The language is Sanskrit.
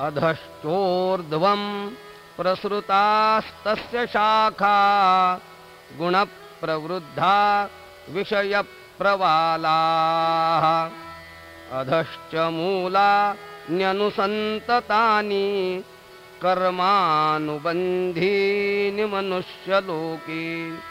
अधश्चोर्ध्वं प्रसृतास्तस्य शाखा गुणप्रवृद्धा विषयप्रवालाः। अधश्च मूला न्यनुसन्ततानि कर्मानुबन्धीनि मनुष्यलोके।